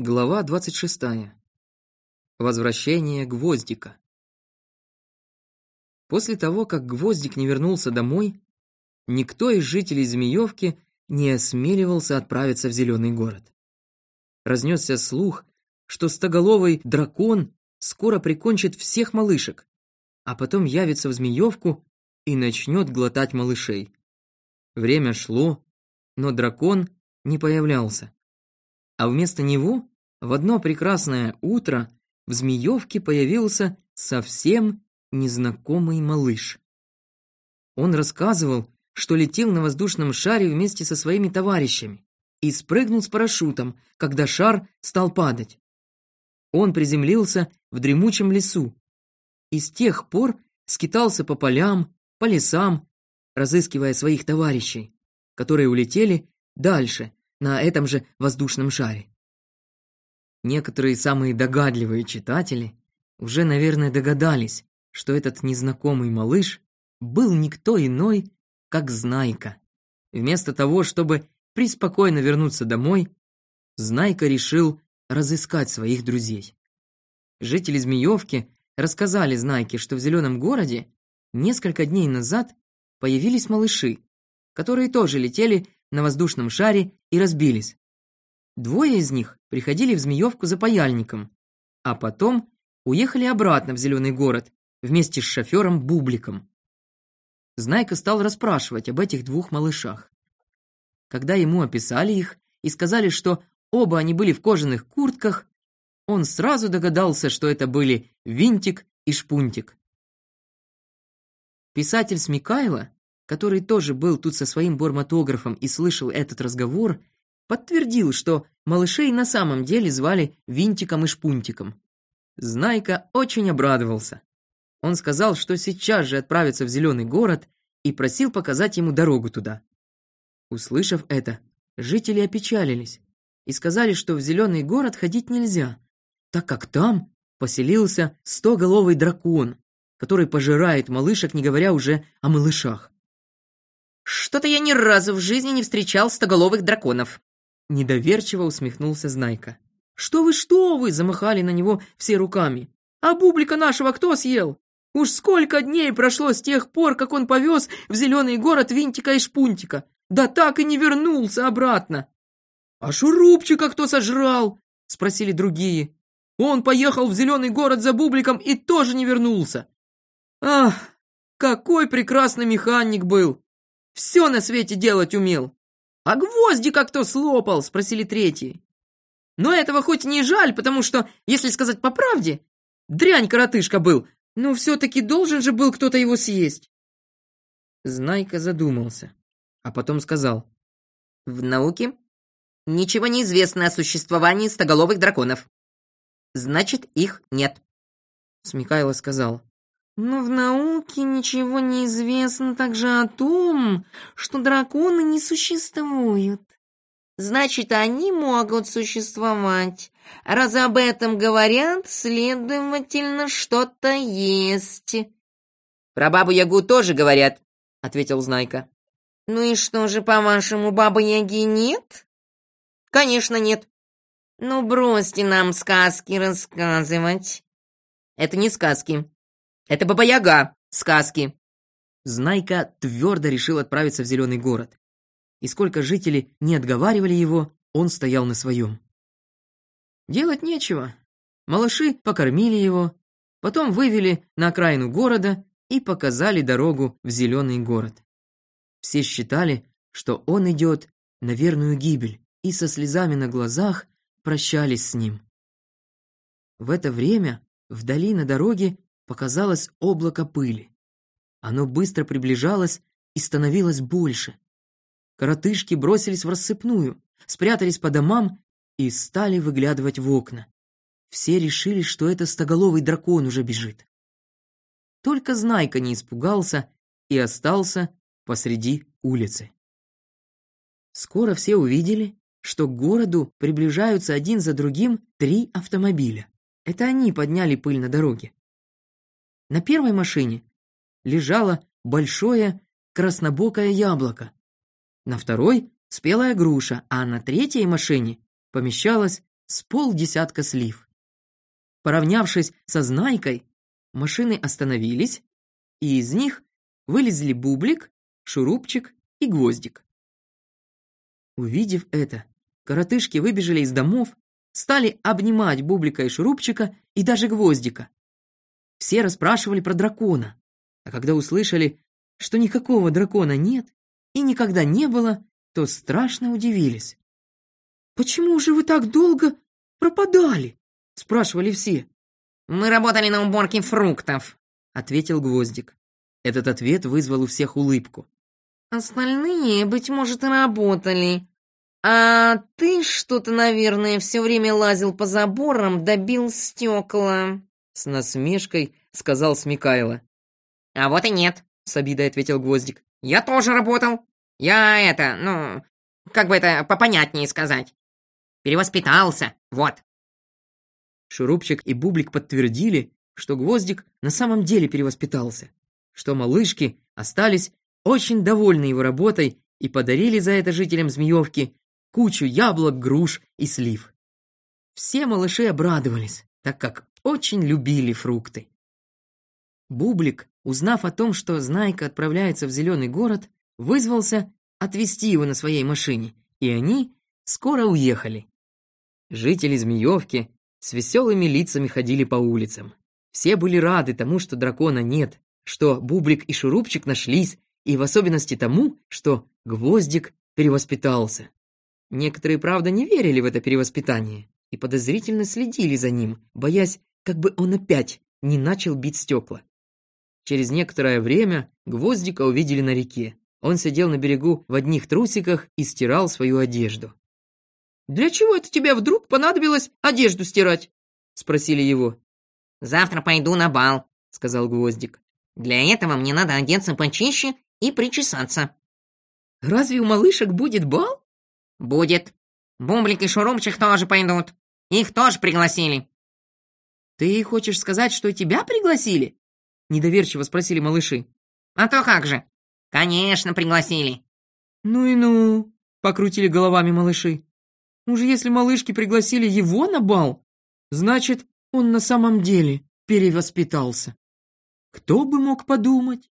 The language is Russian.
Глава 26. Возвращение Гвоздика. После того, как Гвоздик не вернулся домой, никто из жителей Змеевки не осмеливался отправиться в Зеленый город. Разнесся слух, что стоголовый дракон скоро прикончит всех малышек, а потом явится в Змеевку и начнет глотать малышей. Время шло, но дракон не появлялся. А вместо него в одно прекрасное утро в Змеевке появился совсем незнакомый малыш. Он рассказывал, что летел на воздушном шаре вместе со своими товарищами и спрыгнул с парашютом, когда шар стал падать. Он приземлился в дремучем лесу и с тех пор скитался по полям, по лесам, разыскивая своих товарищей, которые улетели дальше, на этом же воздушном шаре. Некоторые самые догадливые читатели уже, наверное, догадались, что этот незнакомый малыш был никто иной, как Знайка. Вместо того, чтобы приспокойно вернуться домой, Знайка решил разыскать своих друзей. Жители Змеевки рассказали Знайке, что в Зеленом городе несколько дней назад появились малыши, которые тоже летели на воздушном шаре и разбились. Двое из них приходили в Змеевку за паяльником, а потом уехали обратно в Зеленый город вместе с шофером Бубликом. Знайка стал расспрашивать об этих двух малышах. Когда ему описали их и сказали, что оба они были в кожаных куртках, он сразу догадался, что это были Винтик и Шпунтик. Писатель Смекайло который тоже был тут со своим бормотографом и слышал этот разговор, подтвердил, что малышей на самом деле звали Винтиком и Шпунтиком. Знайка очень обрадовался. Он сказал, что сейчас же отправится в Зеленый город и просил показать ему дорогу туда. Услышав это, жители опечалились и сказали, что в Зеленый город ходить нельзя, так как там поселился стоголовый дракон, который пожирает малышек, не говоря уже о малышах. Что-то я ни разу в жизни не встречал стоголовых драконов. Недоверчиво усмехнулся Знайка. Что вы, что вы, замахали на него все руками. А бублика нашего кто съел? Уж сколько дней прошло с тех пор, как он повез в зеленый город Винтика и Шпунтика. Да так и не вернулся обратно. А шурупчика кто сожрал? Спросили другие. Он поехал в зеленый город за бубликом и тоже не вернулся. Ах, какой прекрасный механик был! Все на свете делать умел. А гвозди как то слопал, спросили третьи. Но этого хоть не жаль, потому что, если сказать по правде, дрянь-коротышка был, но все-таки должен же был кто-то его съесть. Знайка задумался, а потом сказал. В науке ничего не известно о существовании стоголовых драконов. Значит, их нет. Смекайло сказал. Но в науке ничего не известно также о том, что драконы не существуют. Значит, они могут существовать. Раз об этом говорят, следовательно, что-то есть. Про бабу-ягу тоже говорят, ответил Знайка. Ну и что же, по-вашему, бабы-яги нет? Конечно, нет. Ну, бросьте нам сказки рассказывать. Это не сказки, это Баба-Яга, сказки. Знайка твердо решил отправиться в Зеленый город. И сколько жители не отговаривали его, он стоял на своем. Делать нечего. Малыши покормили его, потом вывели на окраину города и показали дорогу в Зеленый город. Все считали, что он идет на верную гибель, и со слезами на глазах прощались с ним. В это время вдали на дороге показалось облако пыли. Оно быстро приближалось и становилось больше. Коротышки бросились в рассыпную, спрятались по домам и стали выглядывать в окна. Все решили, что это стоголовый дракон уже бежит. Только Знайка не испугался и остался посреди улицы. Скоро все увидели, что к городу приближаются один за другим три автомобиля. Это они подняли пыль на дороге. На первой машине лежало большое краснобокое яблоко, на второй — спелая груша, а на третьей машине помещалась с полдесятка слив. Поравнявшись со Знайкой, машины остановились, и из них вылезли Бублик, Шурупчик и Гвоздик. Увидев это, коротышки выбежали из домов, стали обнимать Бублика и Шурупчика и даже Гвоздика. Все расспрашивали про дракона, а когда услышали, что никакого дракона нет и никогда не было, то страшно удивились. «Почему же вы так долго пропадали?» — спрашивали все. «Мы работали на уборке фруктов», — ответил Гвоздик. Этот ответ вызвал у всех улыбку. Остальные, быть может, и работали. А ты что-то, наверное, все время лазил по заборам, добил стекла. С насмешкой сказал Смекайло. А вот и нет, с обидой ответил Гвоздик. Я тоже работал. Я это, ну, как бы это попонятнее сказать. Перевоспитался, вот. Шурупчик и Бублик подтвердили, что Гвоздик на самом деле перевоспитался, что малышки остались очень довольны его работой и подарили за это жителям Змеевки кучу яблок, груш и слив. Все малыши обрадовались, так как очень любили фрукты. Бублик, узнав о том, что Знайка отправляется в Зеленый город, вызвался отвезти его на своей машине, и они скоро уехали. Жители Змеевки с веселыми лицами ходили по улицам. Все были рады тому, что дракона нет, что Бублик и Шурупчик нашлись, и в особенности тому, что Гвоздик перевоспитался. Некоторые, правда, не верили в это перевоспитание и подозрительно следили за ним, боясь, как бы он опять не начал бить стекла. Через некоторое время Гвоздика увидели на реке. Он сидел на берегу в одних трусиках и стирал свою одежду. «Для чего это тебе вдруг понадобилось одежду стирать?» — спросили его. «Завтра пойду на бал», — сказал Гвоздик. «Для этого мне надо одеться почище и причесаться». «Разве у малышек будет бал?» «Будет. Бумблик и Шурумчик тоже пойдут. Их тоже пригласили». «Ты хочешь сказать, что тебя пригласили?» Недоверчиво спросили малыши. «А то как же? Конечно, пригласили». «Ну и ну», — покрутили головами малыши. «Уж если малышки пригласили его на бал, значит, он на самом деле перевоспитался. Кто бы мог подумать?»